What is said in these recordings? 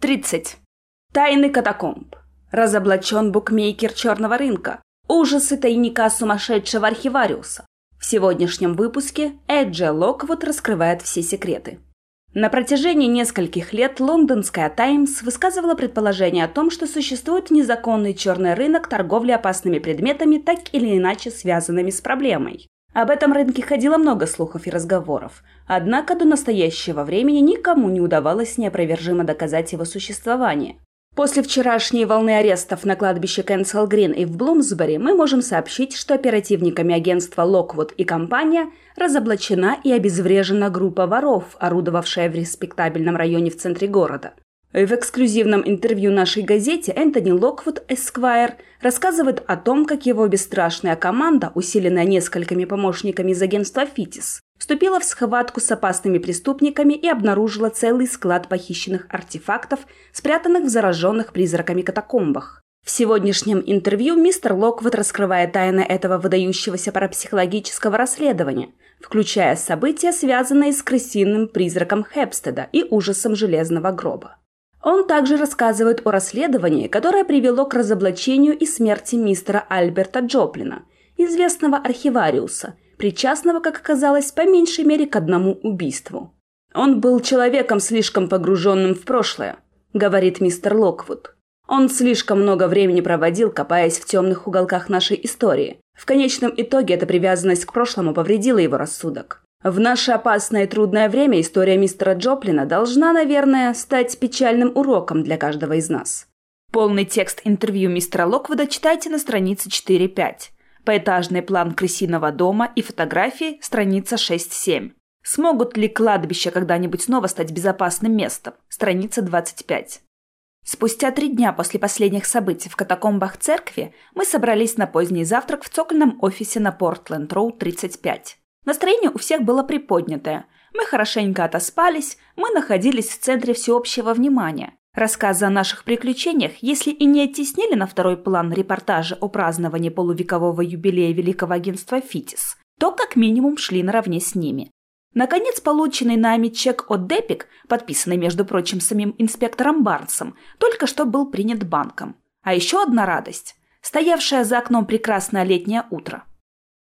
30. Тайны катакомб. Разоблачен букмекер черного рынка. Ужасы тайника сумасшедшего архивариуса. В сегодняшнем выпуске Эджи Локвуд раскрывает все секреты. На протяжении нескольких лет лондонская «Таймс» высказывала предположение о том, что существует незаконный черный рынок торговли опасными предметами, так или иначе связанными с проблемой. Об этом рынке ходило много слухов и разговоров, однако до настоящего времени никому не удавалось неопровержимо доказать его существование. После вчерашней волны арестов на кладбище Кенсел Грин и в Блумсбери мы можем сообщить, что оперативниками агентства Локвуд и компания разоблачена и обезврежена группа воров, орудовавшая в респектабельном районе в центре города. В эксклюзивном интервью нашей газете Энтони Локвуд Эсквайр рассказывает о том, как его бесстрашная команда, усиленная несколькими помощниками из агентства «Фитис», вступила в схватку с опасными преступниками и обнаружила целый склад похищенных артефактов, спрятанных в зараженных призраками катакомбах. В сегодняшнем интервью мистер Локвуд раскрывает тайны этого выдающегося парапсихологического расследования, включая события, связанные с крысиным призраком Хепстеда и ужасом железного гроба. Он также рассказывает о расследовании, которое привело к разоблачению и смерти мистера Альберта Джоплина, известного архивариуса, причастного, как оказалось, по меньшей мере к одному убийству. «Он был человеком, слишком погруженным в прошлое», — говорит мистер Локвуд. «Он слишком много времени проводил, копаясь в темных уголках нашей истории. В конечном итоге эта привязанность к прошлому повредила его рассудок. В наше опасное и трудное время история мистера Джоплина должна, наверное, стать печальным уроком для каждого из нас. Полный текст интервью мистера Локвуда читайте на странице 4-5. Поэтажный план крысиного дома и фотографии – страница 6-7. Смогут ли кладбища когда-нибудь снова стать безопасным местом? Страница 25. Спустя три дня после последних событий в катакомбах церкви мы собрались на поздний завтрак в цокольном офисе на Портленд-Роу 35. Настроение у всех было приподнятое. Мы хорошенько отоспались, мы находились в центре всеобщего внимания. Рассказы о наших приключениях, если и не оттеснили на второй план репортажи о праздновании полувекового юбилея Великого агентства «Фитис», то как минимум шли наравне с ними. Наконец, полученный нами чек от Депик, подписанный, между прочим, самим инспектором Барнсом, только что был принят банком. А еще одна радость. Стоявшее за окном прекрасное летнее утро.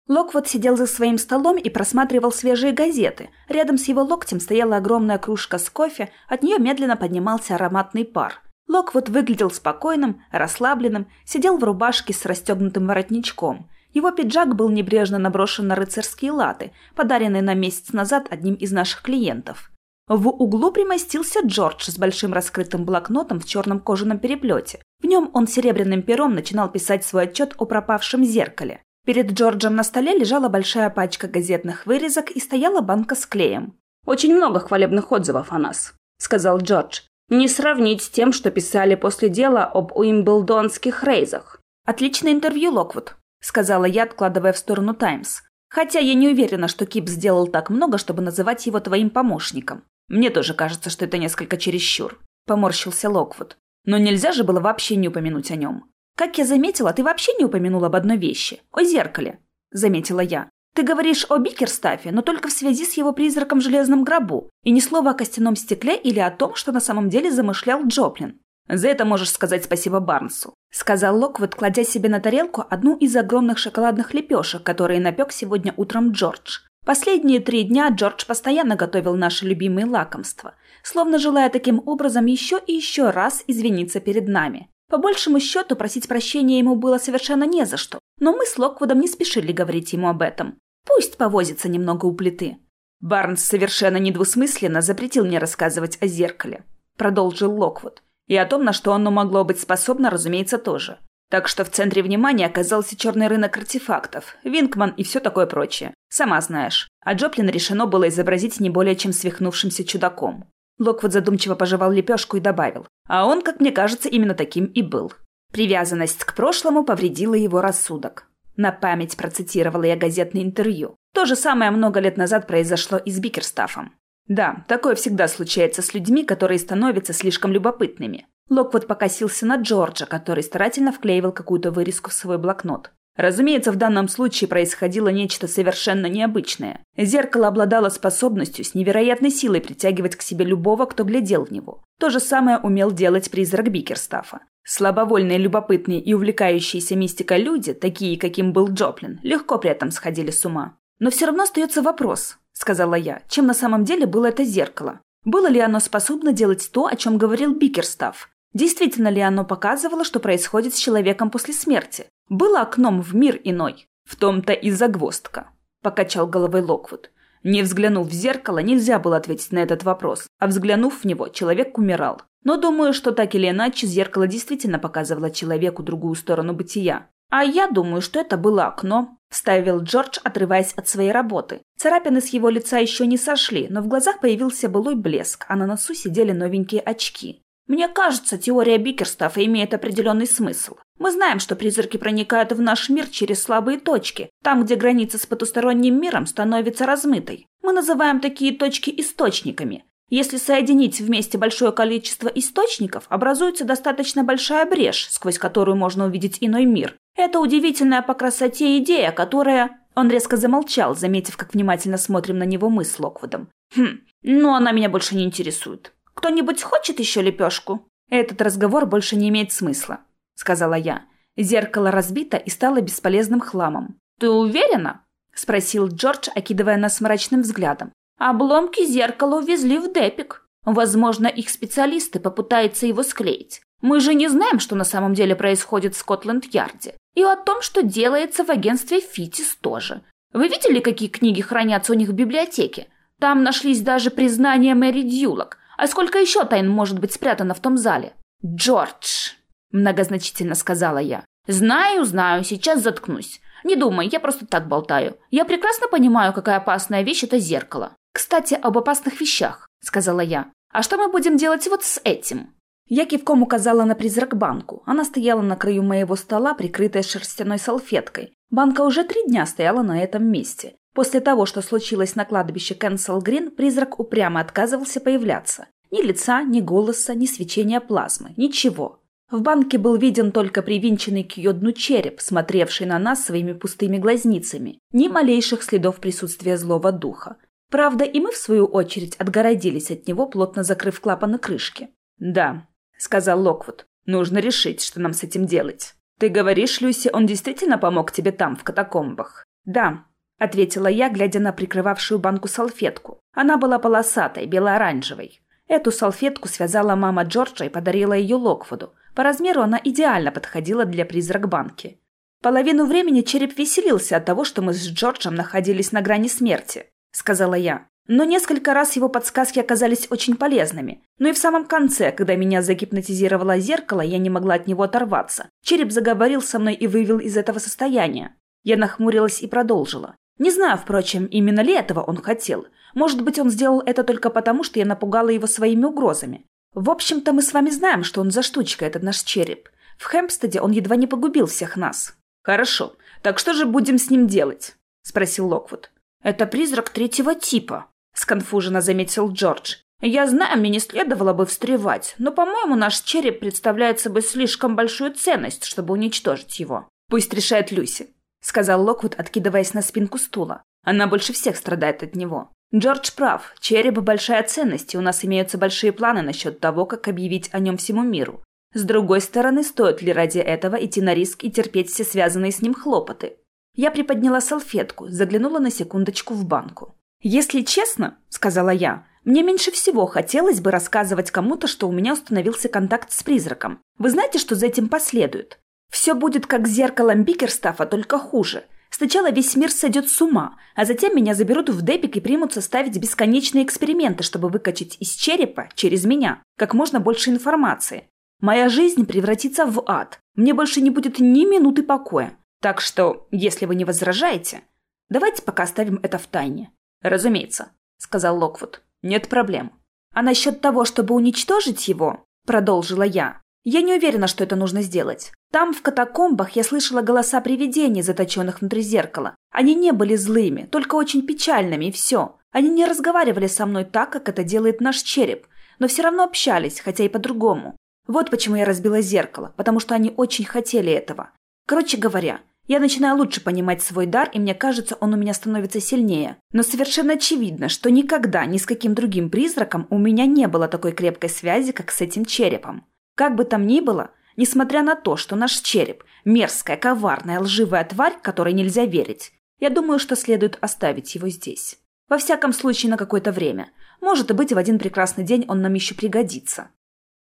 Локвуд сидел за своим столом и просматривал свежие газеты. Рядом с его локтем стояла огромная кружка с кофе, от нее медленно поднимался ароматный пар. Локвуд выглядел спокойным, расслабленным, сидел в рубашке с расстегнутым воротничком. Его пиджак был небрежно наброшен на рыцарские латы, подаренные на месяц назад одним из наших клиентов. В углу примостился Джордж с большим раскрытым блокнотом в черном кожаном переплете. В нем он серебряным пером начинал писать свой отчет о пропавшем зеркале. Перед Джорджем на столе лежала большая пачка газетных вырезок и стояла банка с клеем. «Очень много хвалебных отзывов о нас», — сказал Джордж. «Не сравнить с тем, что писали после дела об уимблдонских рейзах». «Отличное интервью, Локвуд», — сказала я, откладывая в сторону «Таймс». «Хотя я не уверена, что Кип сделал так много, чтобы называть его твоим помощником. Мне тоже кажется, что это несколько чересчур», — поморщился Локвуд. «Но нельзя же было вообще не упомянуть о нем. «Как я заметила, ты вообще не упомянул об одной вещи – о зеркале», – заметила я. «Ты говоришь о Бикерстафе, но только в связи с его призраком в железном гробу, и ни слова о костяном стекле или о том, что на самом деле замышлял Джоплин. За это можешь сказать спасибо Барнсу», – сказал Локвуд, кладя себе на тарелку одну из огромных шоколадных лепешек, которые напек сегодня утром Джордж. Последние три дня Джордж постоянно готовил наши любимые лакомства, словно желая таким образом еще и еще раз извиниться перед нами. По большему счету, просить прощения ему было совершенно не за что, но мы с Локвудом не спешили говорить ему об этом. Пусть повозится немного у плиты. Барнс совершенно недвусмысленно запретил мне рассказывать о зеркале, продолжил Локвуд. И о том, на что оно могло быть способно, разумеется, тоже. Так что в центре внимания оказался черный рынок артефактов, Винкман и все такое прочее. Сама знаешь. А Джоплин решено было изобразить не более чем свихнувшимся чудаком. Локвуд задумчиво пожевал лепешку и добавил. А он, как мне кажется, именно таким и был. Привязанность к прошлому повредила его рассудок. На память процитировала я газетное интервью. То же самое много лет назад произошло и с Бикерстафом. Да, такое всегда случается с людьми, которые становятся слишком любопытными. Локвуд покосился на Джорджа, который старательно вклеивал какую-то вырезку в свой блокнот. Разумеется, в данном случае происходило нечто совершенно необычное. Зеркало обладало способностью с невероятной силой притягивать к себе любого, кто глядел в него. То же самое умел делать призрак Бикерстафа. Слабовольные, любопытные и увлекающиеся мистикой люди, такие, каким был Джоплин, легко при этом сходили с ума. «Но все равно остается вопрос», — сказала я, — чем на самом деле было это зеркало? Было ли оно способно делать то, о чем говорил Бикерстаф? Действительно ли оно показывало, что происходит с человеком после смерти? Было окном в мир иной. В том-то и загвоздка. Покачал головой Локвуд. Не взглянув в зеркало, нельзя было ответить на этот вопрос, а взглянув в него, человек умирал. Но думаю, что так или иначе зеркало действительно показывало человеку другую сторону бытия. А я думаю, что это было окно, вставил Джордж, отрываясь от своей работы. Царапины с его лица еще не сошли, но в глазах появился былой блеск, а на носу сидели новенькие очки. Мне кажется, теория Бикерстафа имеет определенный смысл. Мы знаем, что призраки проникают в наш мир через слабые точки, там, где граница с потусторонним миром становится размытой. Мы называем такие точки источниками. Если соединить вместе большое количество источников, образуется достаточно большая брешь, сквозь которую можно увидеть иной мир. Это удивительная по красоте идея, которая... Он резко замолчал, заметив, как внимательно смотрим на него мы с Локвудом. Хм, но она меня больше не интересует. Кто-нибудь хочет еще лепешку?» «Этот разговор больше не имеет смысла», — сказала я. Зеркало разбито и стало бесполезным хламом. «Ты уверена?» — спросил Джордж, окидывая нас мрачным взглядом. «Обломки зеркала увезли в Депик. Возможно, их специалисты попытаются его склеить. Мы же не знаем, что на самом деле происходит в Скотланд-Ярде. И о том, что делается в агентстве Фитис тоже. Вы видели, какие книги хранятся у них в библиотеке? Там нашлись даже признания Мэри Дьюлок, а сколько еще тайн может быть спрятано в том зале? Джордж, многозначительно сказала я. Знаю, знаю, сейчас заткнусь. Не думай, я просто так болтаю. Я прекрасно понимаю, какая опасная вещь это зеркало. Кстати, об опасных вещах, сказала я. А что мы будем делать вот с этим? Я кивком указала на призрак-банку. Она стояла на краю моего стола, прикрытая шерстяной салфеткой. Банка уже три дня стояла на этом месте. После того, что случилось на кладбище Кенсел Грин, призрак упрямо отказывался появляться. Ни лица, ни голоса, ни свечения плазмы. Ничего. В банке был виден только привинченный к ее дну череп, смотревший на нас своими пустыми глазницами. Ни малейших следов присутствия злого духа. Правда, и мы, в свою очередь, отгородились от него, плотно закрыв клапаны крышки. «Да», — сказал Локвуд, — «нужно решить, что нам с этим делать. Ты говоришь, Люси, он действительно помог тебе там, в катакомбах?» «Да», — ответила я, глядя на прикрывавшую банку салфетку. Она была полосатой, бело-оранжевой. Эту салфетку связала мама Джорджа и подарила ее Локвуду. По размеру она идеально подходила для призрак-банки. «Половину времени череп веселился от того, что мы с Джорджем находились на грани смерти», — сказала я. Но несколько раз его подсказки оказались очень полезными. Но и в самом конце, когда меня загипнотизировало зеркало, я не могла от него оторваться. Череп заговорил со мной и вывел из этого состояния. Я нахмурилась и продолжила. Не знаю, впрочем, именно ли этого он хотел. Может быть, он сделал это только потому, что я напугала его своими угрозами. В общем-то, мы с вами знаем, что он за штучка, этот наш череп. В Хэмпстеде он едва не погубил всех нас. Хорошо. Так что же будем с ним делать? Спросил Локвуд. Это призрак третьего типа, сконфуженно заметил Джордж. Я знаю, мне не следовало бы встревать, но, по-моему, наш череп представляет собой слишком большую ценность, чтобы уничтожить его. Пусть решает Люси, — сказал Локвуд, откидываясь на спинку стула. «Она больше всех страдает от него. Джордж прав. Череп — большая ценность, и у нас имеются большие планы насчет того, как объявить о нем всему миру. С другой стороны, стоит ли ради этого идти на риск и терпеть все связанные с ним хлопоты? Я приподняла салфетку, заглянула на секундочку в банку. «Если честно», — сказала я, — «мне меньше всего хотелось бы рассказывать кому-то, что у меня установился контакт с призраком. Вы знаете, что за этим последует? Все будет как с зеркалом Бикерстафа, только хуже. Сначала весь мир сойдет с ума, а затем меня заберут в депик и примутся ставить бесконечные эксперименты, чтобы выкачать из черепа, через меня, как можно больше информации. Моя жизнь превратится в ад. Мне больше не будет ни минуты покоя. Так что, если вы не возражаете, давайте пока оставим это в тайне. Разумеется, сказал Локвуд. Нет проблем. А насчет того, чтобы уничтожить его, продолжила я, я не уверена, что это нужно сделать. Там, в катакомбах, я слышала голоса привидений, заточенных внутри зеркала. Они не были злыми, только очень печальными, и все. Они не разговаривали со мной так, как это делает наш череп, но все равно общались, хотя и по-другому. Вот почему я разбила зеркало, потому что они очень хотели этого. Короче говоря, Я начинаю лучше понимать свой дар, и мне кажется, он у меня становится сильнее. Но совершенно очевидно, что никогда ни с каким другим призраком у меня не было такой крепкой связи, как с этим черепом. Как бы там ни было, несмотря на то, что наш череп – мерзкая, коварная, лживая тварь, которой нельзя верить, я думаю, что следует оставить его здесь. Во всяком случае, на какое-то время. Может быть, в один прекрасный день он нам еще пригодится.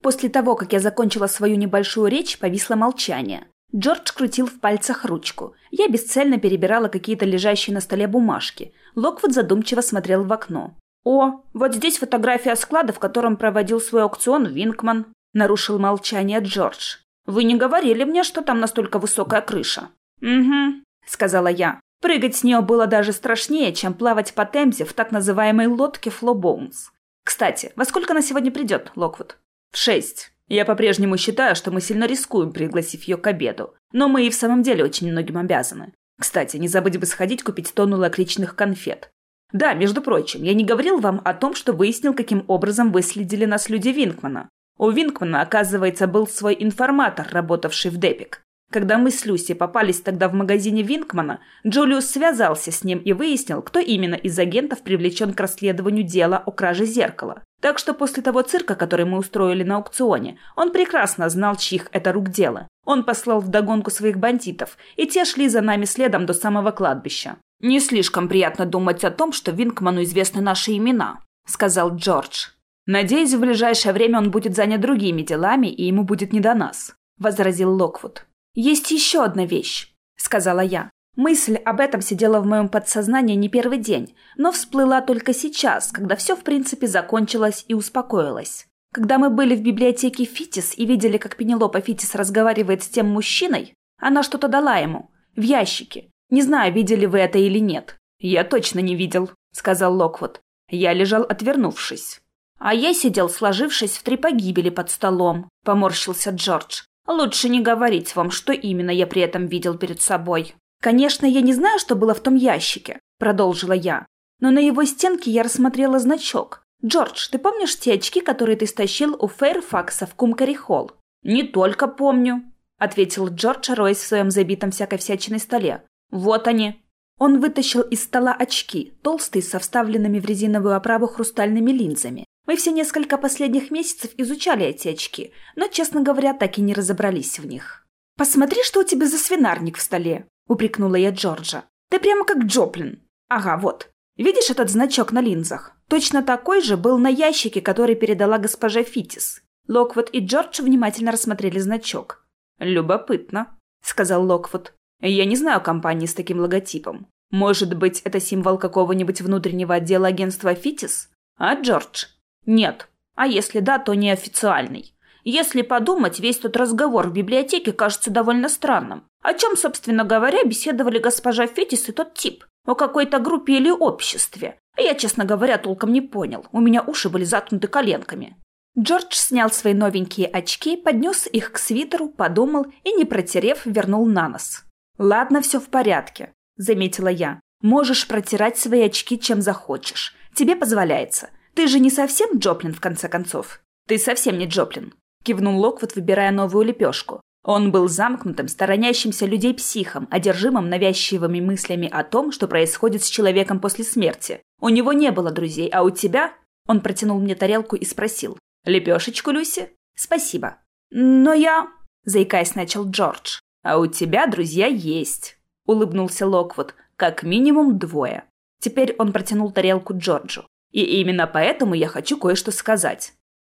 После того, как я закончила свою небольшую речь, повисло молчание. Джордж крутил в пальцах ручку. Я бесцельно перебирала какие-то лежащие на столе бумажки. Локвуд задумчиво смотрел в окно. «О, вот здесь фотография склада, в котором проводил свой аукцион Винкман», — нарушил молчание Джордж. «Вы не говорили мне, что там настолько высокая крыша?» «Угу», — сказала я. Прыгать с нее было даже страшнее, чем плавать по Темзе в так называемой лодке Флобоунс. «Кстати, во сколько она сегодня придет, Локвуд?» «В шесть». Я по-прежнему считаю, что мы сильно рискуем, пригласив ее к обеду. Но мы и в самом деле очень многим обязаны. Кстати, не забудь бы сходить купить тонну лакричных конфет. Да, между прочим, я не говорил вам о том, что выяснил, каким образом выследили нас люди Винкмана. У Винкмана, оказывается, был свой информатор, работавший в Депик. Когда мы с Люси попались тогда в магазине Винкмана, Джулиус связался с ним и выяснил, кто именно из агентов привлечен к расследованию дела о краже зеркала. Так что после того цирка, который мы устроили на аукционе, он прекрасно знал, чьих это рук дело. Он послал вдогонку своих бандитов, и те шли за нами следом до самого кладбища. «Не слишком приятно думать о том, что Винкману известны наши имена», — сказал Джордж. «Надеюсь, в ближайшее время он будет занят другими делами, и ему будет не до нас», — возразил Локвуд. «Есть еще одна вещь», — сказала я. Мысль об этом сидела в моем подсознании не первый день, но всплыла только сейчас, когда все в принципе закончилось и успокоилось. Когда мы были в библиотеке Фитис и видели, как Пенелопа Фитис разговаривает с тем мужчиной, она что-то дала ему. В ящике. Не знаю, видели вы это или нет. «Я точно не видел», — сказал Локвуд. Я лежал, отвернувшись. «А я сидел, сложившись в три погибели под столом», — поморщился Джордж. Лучше не говорить вам, что именно я при этом видел перед собой. Конечно, я не знаю, что было в том ящике, продолжила я. Но на его стенке я рассмотрела значок. Джордж, ты помнишь те очки, которые ты стащил у Фейрфакса в Кумкари-холл? Не только помню, ответил Джордж, роясь в своем забитом всякой всячиной столе. Вот они. Он вытащил из стола очки, толстые, со вставленными в резиновую оправу хрустальными линзами. Мы все несколько последних месяцев изучали эти очки, но, честно говоря, так и не разобрались в них. «Посмотри, что у тебя за свинарник в столе!» – упрекнула я Джорджа. «Ты прямо как Джоплин!» «Ага, вот. Видишь этот значок на линзах? Точно такой же был на ящике, который передала госпожа Фитис». Локвуд и Джордж внимательно рассмотрели значок. «Любопытно», — сказал Локвуд. «Я не знаю компании с таким логотипом. Может быть, это символ какого-нибудь внутреннего отдела агентства Фитис? А, Джордж?» Нет. А если да, то неофициальный. Если подумать, весь тот разговор в библиотеке кажется довольно странным. О чем, собственно говоря, беседовали госпожа Фетис и тот тип? О какой-то группе или обществе? Я, честно говоря, толком не понял. У меня уши были заткнуты коленками. Джордж снял свои новенькие очки, поднес их к свитеру, подумал и, не протерев, вернул на нос. «Ладно, все в порядке», — заметила я. «Можешь протирать свои очки чем захочешь. Тебе позволяется. Ты же не совсем Джоплин, в конце концов. Ты совсем не Джоплин. Кивнул Локвуд, выбирая новую лепешку. Он был замкнутым, сторонящимся людей психом, одержимым навязчивыми мыслями о том, что происходит с человеком после смерти. У него не было друзей, а у тебя... Он протянул мне тарелку и спросил. «Лепешечку, Люси?» «Спасибо». «Но я...» — заикаясь, начал Джордж. «А у тебя друзья есть», — улыбнулся Локвуд. «Как минимум двое». Теперь он протянул тарелку Джорджу. И именно поэтому я хочу кое-что сказать.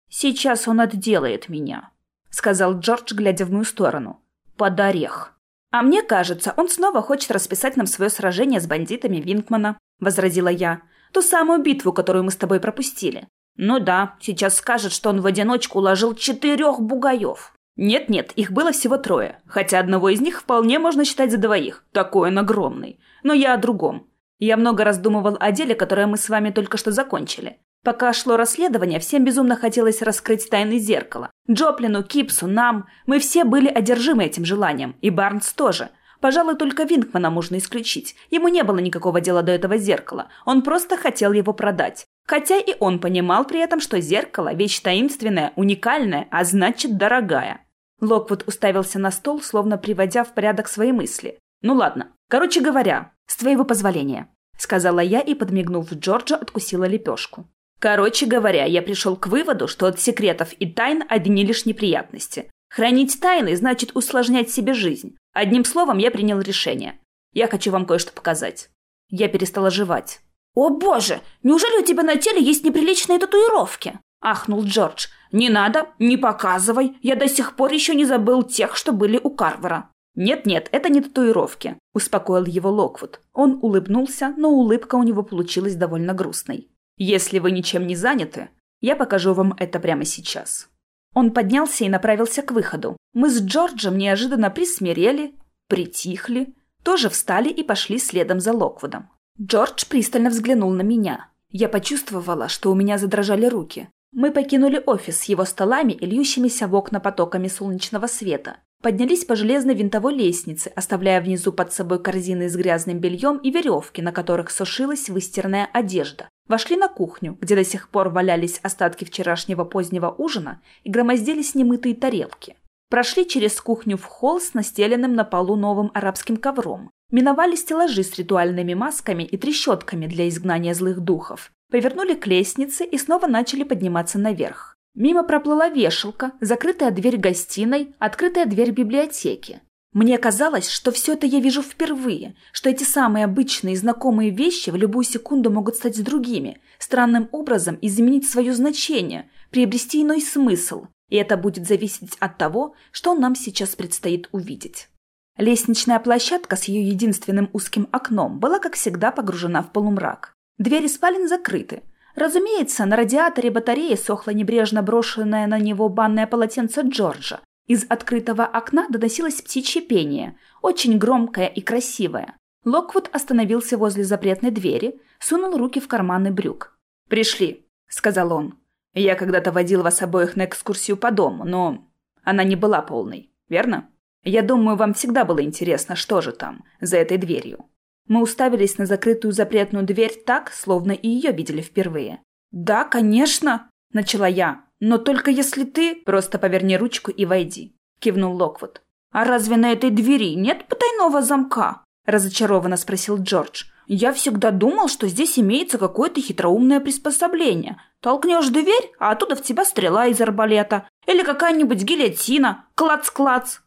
Сейчас он отделает меня, сказал Джордж, глядя в мою сторону. Под орех. А мне кажется, он снова хочет расписать нам свое сражение с бандитами Винкмана, возразила я. Ту самую битву, которую мы с тобой пропустили. Ну да, сейчас скажет, что он в одиночку уложил четырех бугаев. Нет-нет, их было всего трое, хотя одного из них вполне можно считать за двоих. Такой он огромный. Но я о другом. Я много раздумывал о деле, которое мы с вами только что закончили. Пока шло расследование, всем безумно хотелось раскрыть тайны зеркала. Джоплину, Кипсу, нам. Мы все были одержимы этим желанием. И Барнс тоже. Пожалуй, только Винкмана можно исключить. Ему не было никакого дела до этого зеркала. Он просто хотел его продать. Хотя и он понимал при этом, что зеркало – вещь таинственная, уникальная, а значит, дорогая. Локвуд уставился на стол, словно приводя в порядок свои мысли. Ну ладно. Короче говоря, с твоего позволения, сказала я и, подмигнув Джорджа, откусила лепешку. Короче говоря, я пришел к выводу, что от секретов и тайн одни лишь неприятности. Хранить тайны значит усложнять себе жизнь. Одним словом, я принял решение. Я хочу вам кое-что показать. Я перестала жевать. «О боже! Неужели у тебя на теле есть неприличные татуировки?» – ахнул Джордж. «Не надо, не показывай. Я до сих пор еще не забыл тех, что были у Карвера». «Нет-нет, это не татуировки», – успокоил его Локвуд. Он улыбнулся, но улыбка у него получилась довольно грустной. «Если вы ничем не заняты, я покажу вам это прямо сейчас». Он поднялся и направился к выходу. Мы с Джорджем неожиданно присмирели, притихли, тоже встали и пошли следом за Локвудом. Джордж пристально взглянул на меня. Я почувствовала, что у меня задрожали руки. Мы покинули офис с его столами и льющимися в окна потоками солнечного света. Поднялись по железной винтовой лестнице, оставляя внизу под собой корзины с грязным бельем и веревки, на которых сушилась выстиранная одежда. Вошли на кухню, где до сих пор валялись остатки вчерашнего позднего ужина и громоздились немытые тарелки. Прошли через кухню в холл с настеленным на полу новым арабским ковром. Миновали стеллажи с ритуальными масками и трещотками для изгнания злых духов. Повернули к лестнице и снова начали подниматься наверх. Мимо проплыла вешалка, закрытая дверь гостиной, открытая дверь библиотеки. Мне казалось, что все это я вижу впервые, что эти самые обычные и знакомые вещи в любую секунду могут стать другими, странным образом изменить свое значение, приобрести иной смысл, и это будет зависеть от того, что нам сейчас предстоит увидеть. Лестничная площадка с ее единственным узким окном была, как всегда, погружена в полумрак. Двери спален закрыты. Разумеется, на радиаторе батареи сохло небрежно брошенное на него банное полотенце Джорджа. Из открытого окна доносилось птичье пение, очень громкое и красивое. Локвуд остановился возле запретной двери, сунул руки в карманы брюк. «Пришли», — сказал он. Я когда-то водил вас обоих на экскурсию по дому, но она не была полной, верно? Я думаю, вам всегда было интересно, что же там, за этой дверью. Мы уставились на закрытую запретную дверь так, словно и ее видели впервые. «Да, конечно!» – начала я. «Но только если ты...» «Просто поверни ручку и войди», – кивнул Локвуд. «А разве на этой двери нет потайного замка?» – разочарованно спросил Джордж. «Я всегда думал, что здесь имеется какое-то хитроумное приспособление, Толкнешь дверь, а оттуда в тебя стрела из арбалета. Или какая-нибудь гильотина. Клац-клац.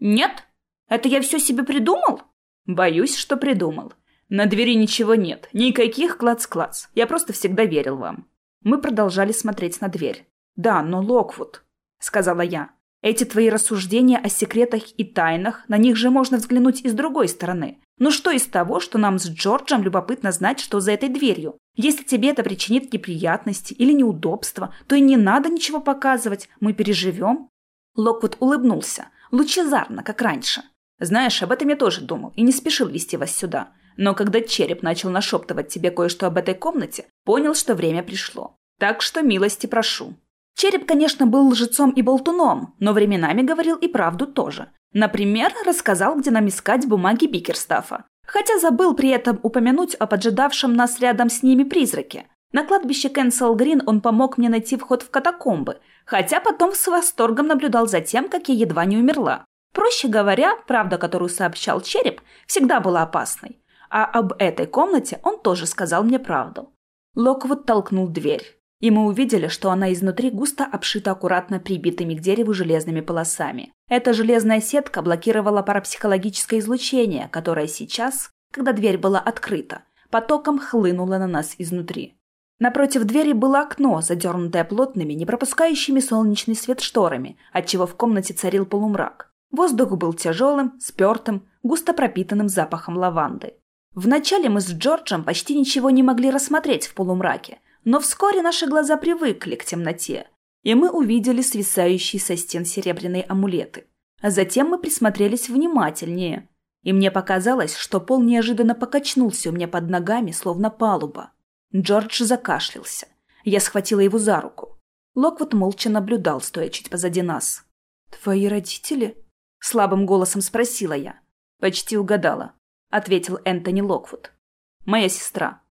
Нет? Это я все себе придумал? Боюсь, что придумал. На двери ничего нет. Никаких клац-клац. Я просто всегда верил вам. Мы продолжали смотреть на дверь. Да, но Локвуд, сказала я. Эти твои рассуждения о секретах и тайнах, на них же можно взглянуть и с другой стороны. Ну что из того, что нам с Джорджем любопытно знать, что за этой дверью? Если тебе это причинит неприятности или неудобства, то и не надо ничего показывать, мы переживем». Локвуд улыбнулся, лучезарно, как раньше. «Знаешь, об этом я тоже думал и не спешил вести вас сюда. Но когда череп начал нашептывать тебе кое-что об этой комнате, понял, что время пришло. Так что милости прошу». Череп, конечно, был лжецом и болтуном, но временами говорил и правду тоже. Например, рассказал, где нам искать бумаги Бикерстафа. Хотя забыл при этом упомянуть о поджидавшем нас рядом с ними призраке. На кладбище Кенсел Грин он помог мне найти вход в катакомбы, хотя потом с восторгом наблюдал за тем, как я едва не умерла. Проще говоря, правда, которую сообщал Череп, всегда была опасной. А об этой комнате он тоже сказал мне правду. Локвуд толкнул дверь и мы увидели, что она изнутри густо обшита аккуратно прибитыми к дереву железными полосами. Эта железная сетка блокировала парапсихологическое излучение, которое сейчас, когда дверь была открыта, потоком хлынуло на нас изнутри. Напротив двери было окно, задернутое плотными, не пропускающими солнечный свет шторами, отчего в комнате царил полумрак. Воздух был тяжелым, спертым, густо пропитанным запахом лаванды. Вначале мы с Джорджем почти ничего не могли рассмотреть в полумраке, но вскоре наши глаза привыкли к темноте, и мы увидели свисающие со стен серебряные амулеты. А затем мы присмотрелись внимательнее, и мне показалось, что пол неожиданно покачнулся у меня под ногами, словно палуба. Джордж закашлялся. Я схватила его за руку. Локвуд молча наблюдал, стоя чуть позади нас. «Твои родители?» — слабым голосом спросила я. «Почти угадала», — ответил Энтони Локвуд. «Моя сестра.